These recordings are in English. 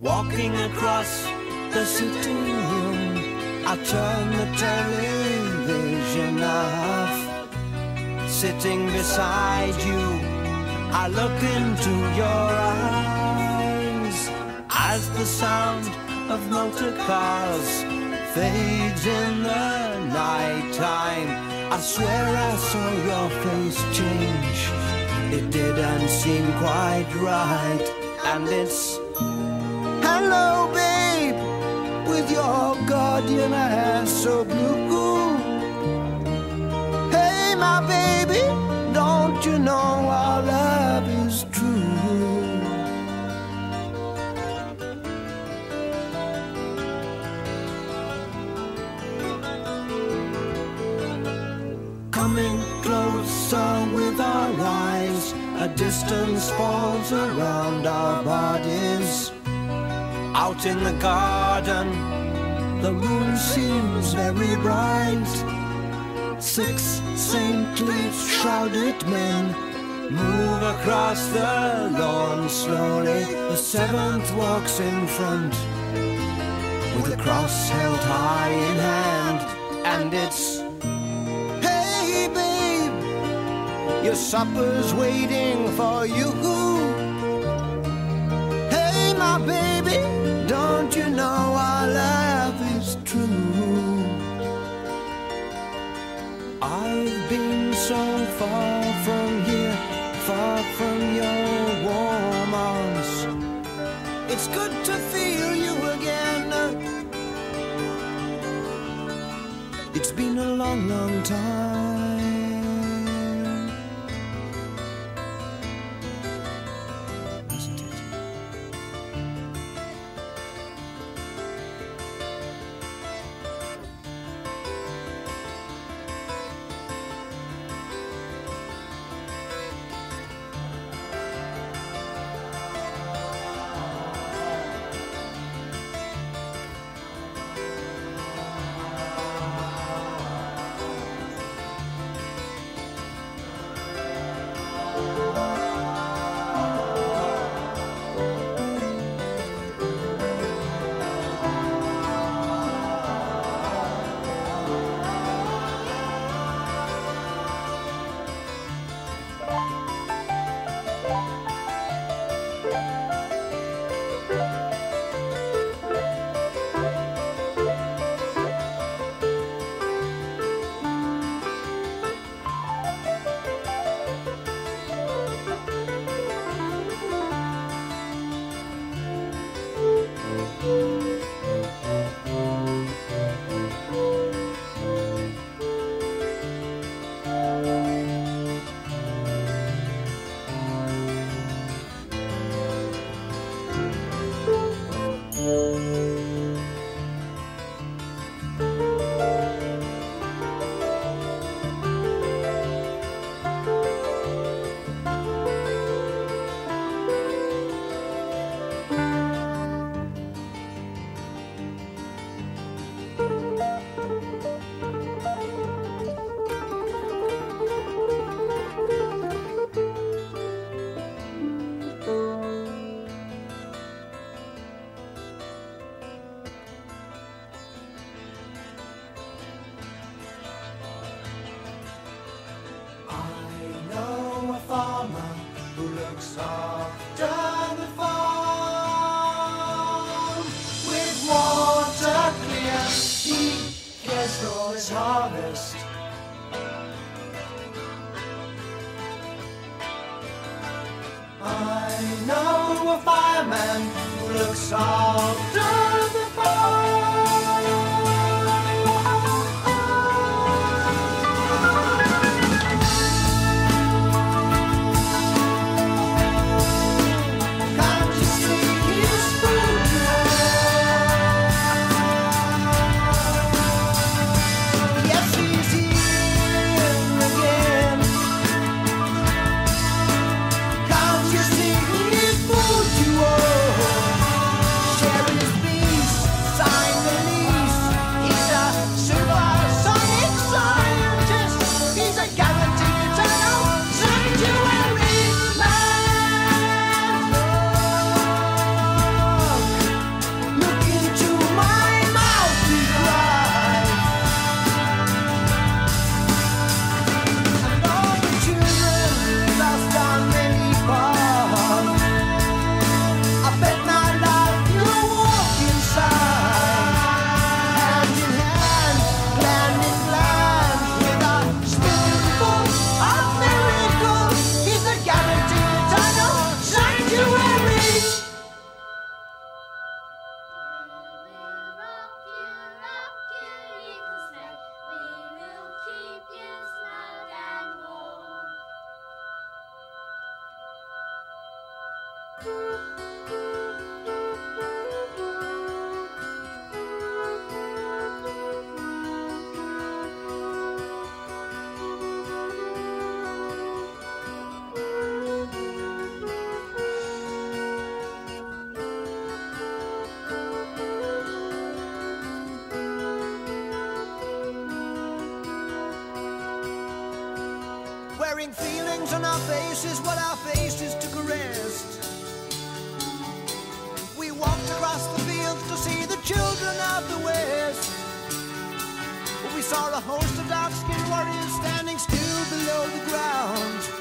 Walking across the sitting room, I turn the television off. Sitting beside you, I look into your eyes as the sound of motor cars fades in the night time. I swear I saw your face change. It didn't seem quite right, and it's with your guardian eyes so blue. Hey, my baby, don't you know our love is true? Coming closer with our eyes, a distance falls around our bodies. Out in the garden, the moon seems very bright. Six saintly shrouded men move across the lawn slowly. The seventh walks in front with a cross held high in hand, and it's Hey, babe, your supper's waiting for you. Long, long time. Feelings on our faces while our faces took a rest. We walked across the fields to see the children of the West. We saw a host of dark skinned warriors standing still below the ground.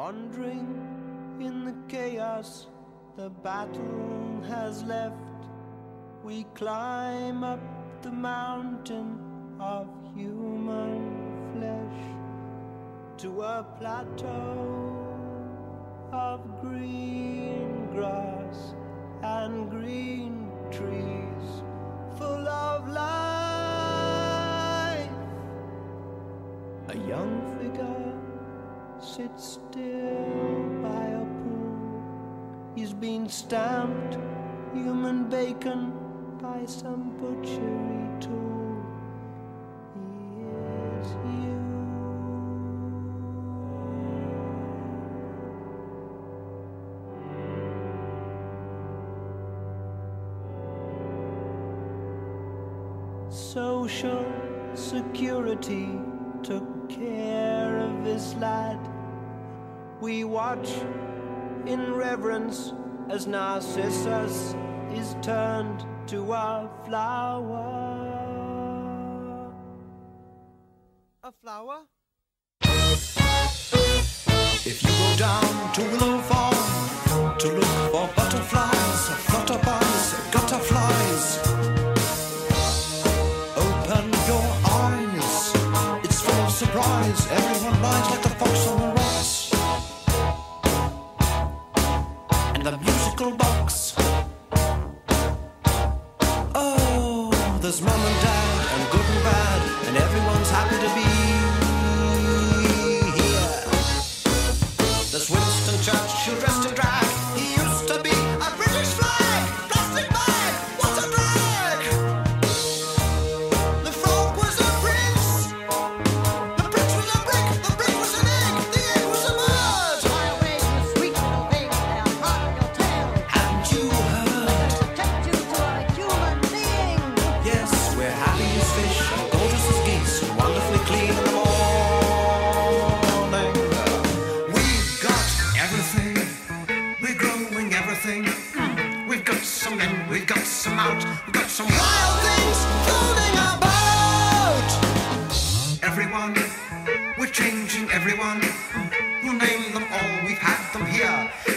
Wandering in the chaos the battle has left, we climb up the mountain of human flesh to a plateau stamped human bacon by some butchery tool. He is you. Social security took care of this lad we watch in reverence as Narcissus is turned to a flower. A flower? If you go down to Willow Farm to look for butterflies, flutterbugs, gutterflies, open your eyes. It's full of surprise. Everyone lies like a and the musical box. Oh, there's mama. everyone. We're changing everyone. We'll name them all. We've had them here.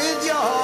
with your